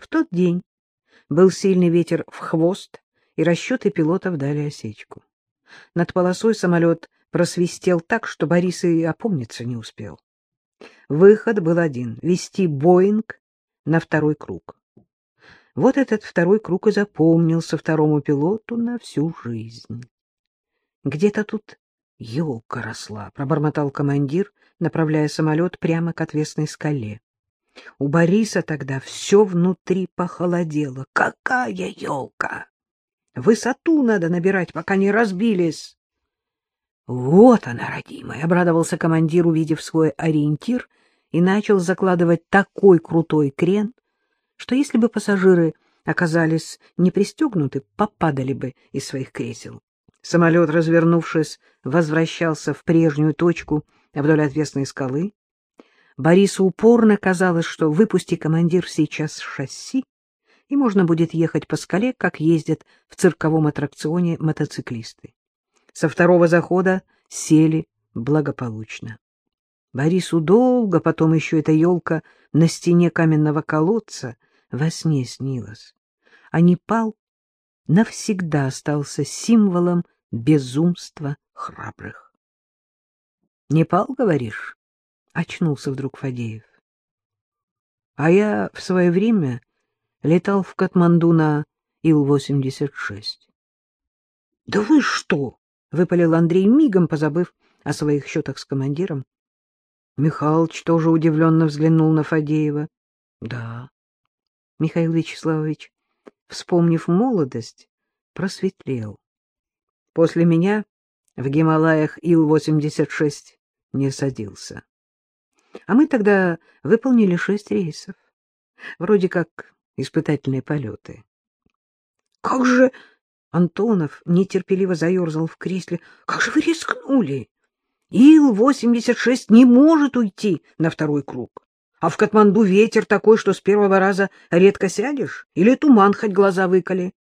В тот день был сильный ветер в хвост, и расчеты пилотов дали осечку. Над полосой самолет просвистел так, что Борис и опомниться не успел. Выход был один — вести «Боинг» на второй круг. Вот этот второй круг и запомнился второму пилоту на всю жизнь. Где-то тут елка росла, — пробормотал командир, направляя самолет прямо к отвесной скале. У Бориса тогда все внутри похолодело. Какая елка! Высоту надо набирать, пока не разбились. Вот она, родимая, — обрадовался командир, увидев свой ориентир, и начал закладывать такой крутой крен, что если бы пассажиры оказались не пристегнуты, попадали бы из своих кресел. Самолет, развернувшись, возвращался в прежнюю точку вдоль отвесной скалы. Борису упорно казалось, что выпусти командир сейчас шасси, и можно будет ехать по скале, как ездят в цирковом аттракционе мотоциклисты. Со второго захода сели благополучно. Борису долго потом еще эта елка на стене каменного колодца во сне снилась. А Непал навсегда остался символом безумства храбрых. — Непал, говоришь? — очнулся вдруг Фадеев. — А я в свое время летал в Катманду на Ил-86. — Да вы что? — выпалил Андрей мигом, позабыв о своих счетах с командиром. Михалыч тоже удивленно взглянул на Фадеева. — Да. Михаил Вячеславович вспомнив молодость, просветлел. После меня в Гималаях Ил-86 не садился. А мы тогда выполнили шесть рейсов. Вроде как испытательные полеты. — Как же... — Антонов нетерпеливо заерзал в кресле. — Как же вы рискнули? Ил-86 не может уйти на второй круг. А в Катманду ветер такой, что с первого раза редко сядешь, или туман хоть глаза выколи.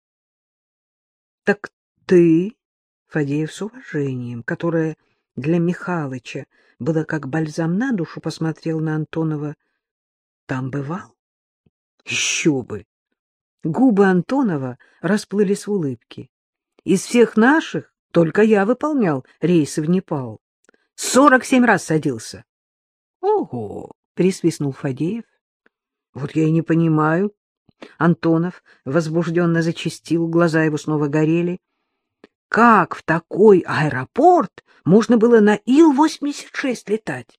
— Так ты, Фадеев с уважением, которое для Михалыча было как бальзам на душу, посмотрел на Антонова. — Там бывал? — Еще бы! Губы Антонова расплылись в улыбке. Из всех наших только я выполнял рейсы в Непал. Сорок семь раз садился. — Ого! присвистнул Фадеев. — Вот я и не понимаю. Антонов возбужденно зачастил, глаза его снова горели. — Как в такой аэропорт можно было на Ил-86 летать?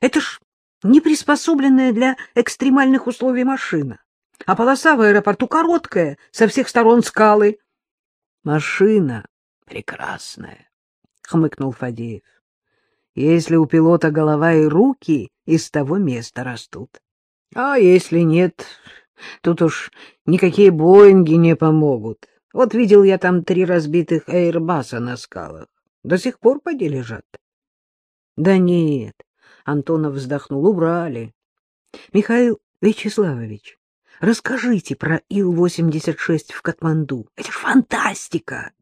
Это ж не приспособленная для экстремальных условий машина. А полоса в аэропорту короткая, со всех сторон скалы. — Машина прекрасная, — хмыкнул Фадеев если у пилота голова и руки из того места растут. А если нет, тут уж никакие Боинги не помогут. Вот видел я там три разбитых Эйрбаса на скалах. До сих пор поди лежат. Да нет, Антонов вздохнул, убрали. Михаил Вячеславович, расскажите про Ил-86 в Катманду. Это ж фантастика!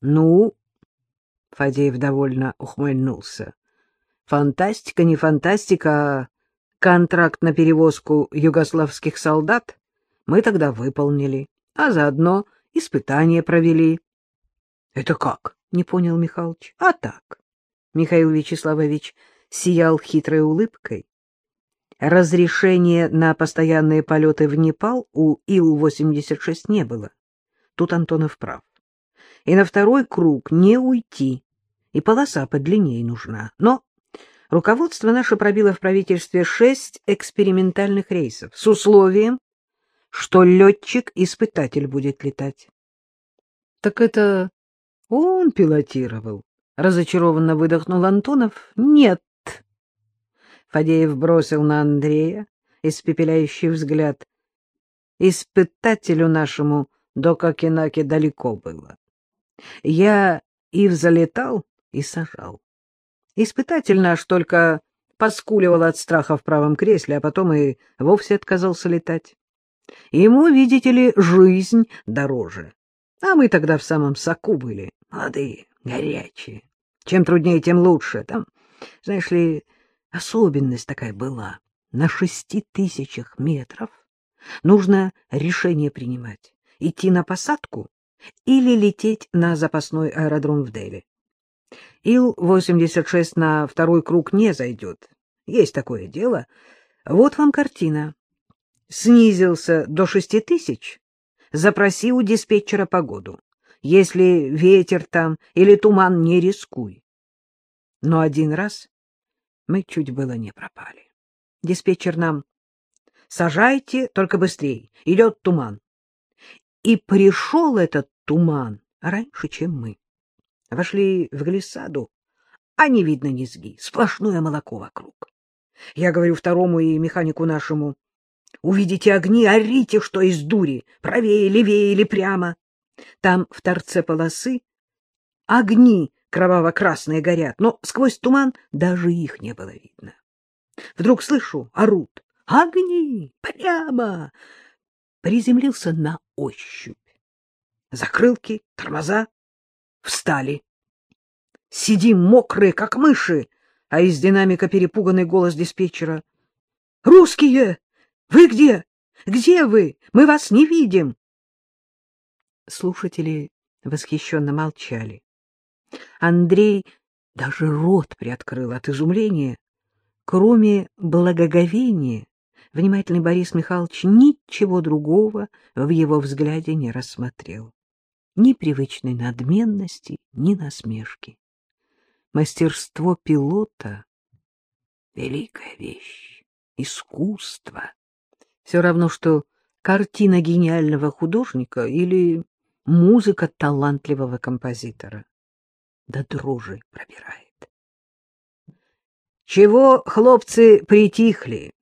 Ну, Фадеев довольно ухмыльнулся. Фантастика, не фантастика, а контракт на перевозку югославских солдат мы тогда выполнили, а заодно испытания провели. — Это как? — не понял Михалыч. — А так. Михаил Вячеславович сиял хитрой улыбкой. Разрешения на постоянные полеты в Непал у Ил-86 не было. Тут Антонов прав. И на второй круг не уйти, и полоса подлиннее нужна. Но руководство наше пробило в правительстве шесть экспериментальных рейсов с условием, что летчик-испытатель будет летать. — Так это он пилотировал? — разочарованно выдохнул Антонов. — Нет. Фадеев бросил на Андрея испепеляющий взгляд. Испытателю нашему до Кокенаки далеко было. Я и взлетал, и сажал. Испытатель наш только поскуливал от страха в правом кресле, а потом и вовсе отказался летать. Ему, видите ли, жизнь дороже. А мы тогда в самом соку были, молодые, горячие. Чем труднее, тем лучше. Там, знаешь ли, особенность такая была. На шести тысячах метров Нужно решение принимать, идти на посадку или лететь на запасной аэродром в Дели. Ил-86 на второй круг не зайдет. Есть такое дело. Вот вам картина. Снизился до шести тысяч. Запроси у диспетчера погоду. Если ветер там или туман, не рискуй. Но один раз мы чуть было не пропали. Диспетчер нам «Сажайте, только быстрей, идет туман». И пришел этот туман раньше, чем мы. Вошли в глиссаду, а не видно низги, сплошное молоко вокруг. Я говорю второму и механику нашему, увидите огни, орите, что из дури, правее, левее или прямо. Там в торце полосы огни кроваво-красные горят, но сквозь туман даже их не было видно. Вдруг слышу, орут. Огни! Прямо! Приземлился на ощупь. Закрылки, тормоза. Встали. Сидим мокрые, как мыши, а из динамика перепуганный голос диспетчера. — Русские! Вы где? Где вы? Мы вас не видим! Слушатели восхищенно молчали. Андрей даже рот приоткрыл от изумления. Кроме благоговения, внимательный Борис Михайлович ничего другого в его взгляде не рассмотрел. Ни привычной надменности, ни насмешки. Мастерство пилота — великая вещь, искусство. Все равно, что картина гениального художника или музыка талантливого композитора до дрожи пробирает. — Чего, хлопцы, притихли?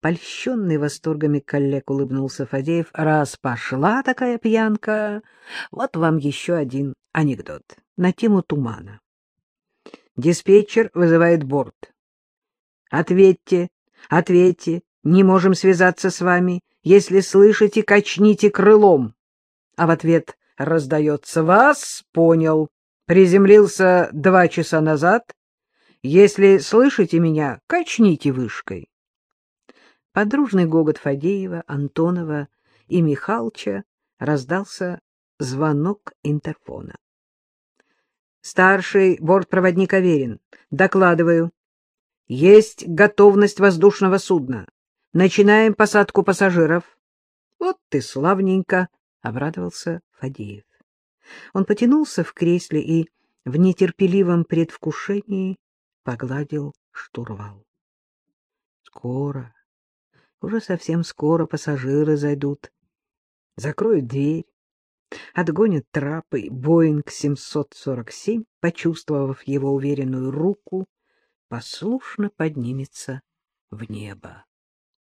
Польщенный восторгами коллег улыбнулся Фадеев. — Раз пошла такая пьянка, вот вам еще один анекдот на тему тумана. Диспетчер вызывает борт. — Ответьте, ответьте, не можем связаться с вами. Если слышите, качните крылом. А в ответ раздается «Вас понял». Приземлился два часа назад. Если слышите меня, качните вышкой. Подружный гогот Фадеева, Антонова и Михалча раздался звонок интерфона. Старший бортпроводник Аверин. Докладываю. Есть готовность воздушного судна. Начинаем посадку пассажиров. Вот ты славненько, — обрадовался Фадеев. Он потянулся в кресле и в нетерпеливом предвкушении погладил штурвал. Скоро, уже совсем скоро пассажиры зайдут, закроют дверь, отгонят трапы, Боинг 747, почувствовав его уверенную руку, послушно поднимется в небо.